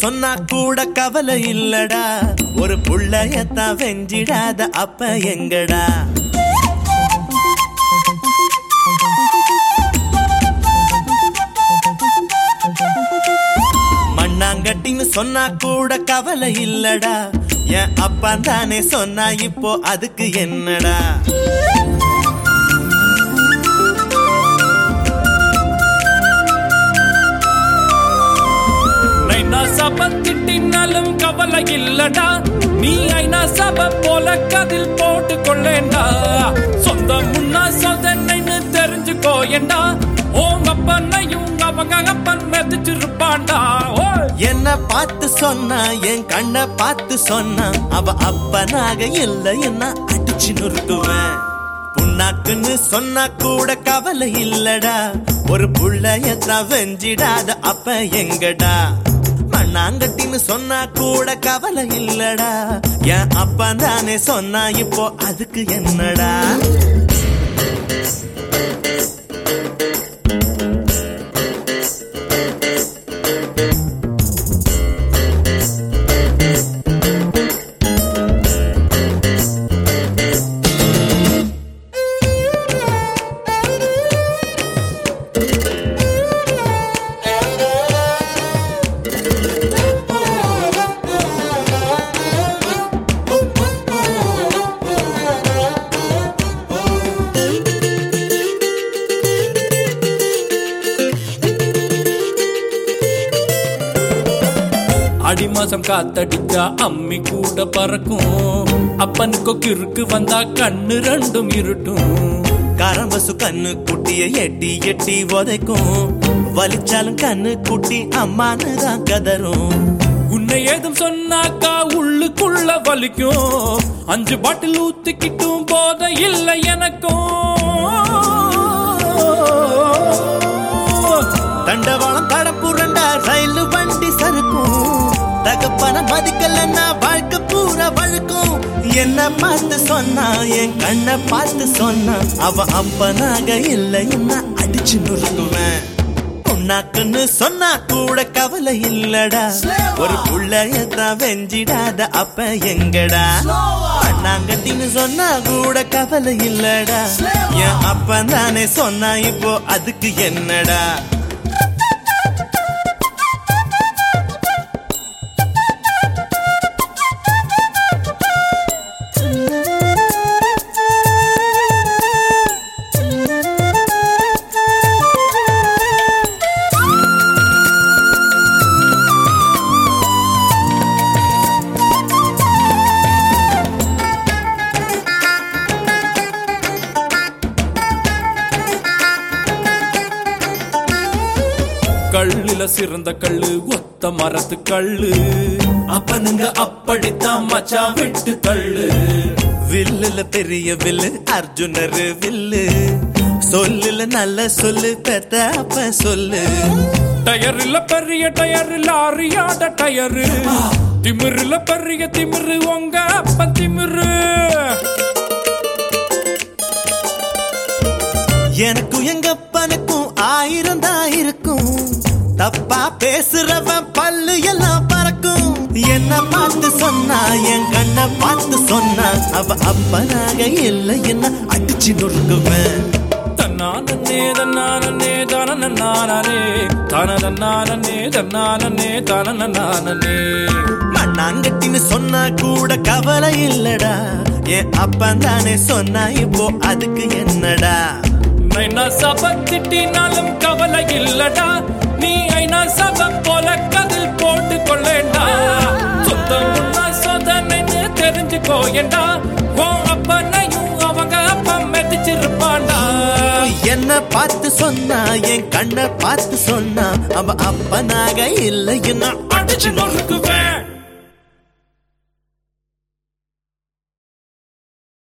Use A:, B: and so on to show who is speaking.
A: சொன்னா கூட கவலை இல்லடா. ஒரு புள்ளையத்தான் வெஞ்சிடாத அப்ப எங்கடா? மண்ணாங்கட்டின்னு சொன்னா கூட கவலை இல்லடா. என் அப்பா தானே சொன்னா இப்போ அதுக்கு என்னடா?
B: கவலை இல்லடா. நீ ஐநா சப போல கதில் போட்டு கொள்ளேண்டா சொந்த முன்னா சொதனைன்னு தெரிஞ்சுக்கோயண்டா உங்க அப்பனையும் அவங்க அப்பன் மெதிச்சிருப்பான்டா.
A: என்ன பார்த்து சொன்னா என் கண்ணை பார்த்து சொன்னா அவ அப்பனாக இல்லை என்ன அடிச்சு நொறுக்குவேன். புண்ணாக்குன்னு சொன்னா கூட கவலை இல்லடா. ஒரு புள்ளைய தவஞ்சிடாத அப்ப எங்கடா? நாங்கட்டின்னு சொன்னா கூட கவலை இல்லடா. என் அப்பா தானே சொன்னா இப்போ அதுக்கு என்னடா?
B: மாசம் காத்தடிச்சா அம்மி கூட பறக்கும். அப்பனுக்கு கிறுக்கு வந்தா கண்ணு ரெண்டும் இருட்டும்.
A: கரம்பசு கண்ணு குட்டிய எட்டி எட்டி உதைக்கும். வலிச்சாலும் கண்ணு குட்டி அம்மான்னு தான் கதரும்.
B: உன்னை ஏதும் சொன்னாக்கா உள்ளுக்குள்ள வலிக்கும். அஞ்சு பாட்டில் ஊத்திக்கிட்டும் போத இல்லை எனக்கும்.
A: தண்டவாளம் சறுக்கும் தகப்பன வாழ்க்கை பூரா வழுக்கும். என்ன பார்த்து சொன்னா என் கண்ணை பார்த்து சொன்னா அவ அப்பனாக இல்லை என்ன அடிச்சு நுறுக்குவேன். உன்னாக்குன்னு சொன்னா கூட கவலை இல்லடா. ஒரு புள்ளையத்தான் வெஞ்சிடாத அப்ப எங்கடா? அண்ணாங்கட்டின்னு சொன்னா கூட கவலை இல்லடா. என் அப்பன் தானே சொன்னா இப்போ அதுக்கு என்னடா?
B: கல்லுல சிறந்த கல்லு ஒத்த மரத்து கல்லு. அப்பனுங்க அப்படித்தான் மச்சா விட்டு தள்ளு
A: வில்லுல பெரிய வில்லு அர்ஜுனர் வில்லு. சொல்லுல நல்ல சொல்லு பெத்த அப்ப சொல்லு.
B: டயர்ல பெரிய டயர் லாரியாட டயரு. திமிருல பெரிய திமிரு உங்க அப்ப திமிரு.
A: எனக்கு பேசுறவன் பல்லு எல்லாம் பறக்கும். என்ன பார்த்து சொன்னா என் கண்ணை பார்த்து சொன்னா அவ அப்பனாக இல்லை என்ன அடிச்சு நொறுக்குவேன்.
B: தன்னானே தன்னானே தனனே தனதன்னானே தன்னானே தனனே
A: மண்ணாங்கட்டின்னு சொன்னா கூட கவலை இல்லடா. என் அப்பன் தானே சொன்னா இப்போ அதுக்கு என்னடா?
B: நைனா சப திட்டினாலும் கவலை இல்லடா. நீ ஐநா சப போல கதில் போட்டு கொள்ளேண்டா சொந்தம் முன்னா சொதனைன்னு தெரிஞ்சுக்கோயண்டா ஓ அப்பனையும் அவங்க அப்பா மெதிச்சிருப்பான்டா
A: என்ன பார்த்து சொன்னா என் கண்ணை பார்த்து சொன்னா அவ அப்பனாக இல்லை என்ன
B: அடிச்சு நொறுக்குவேன்.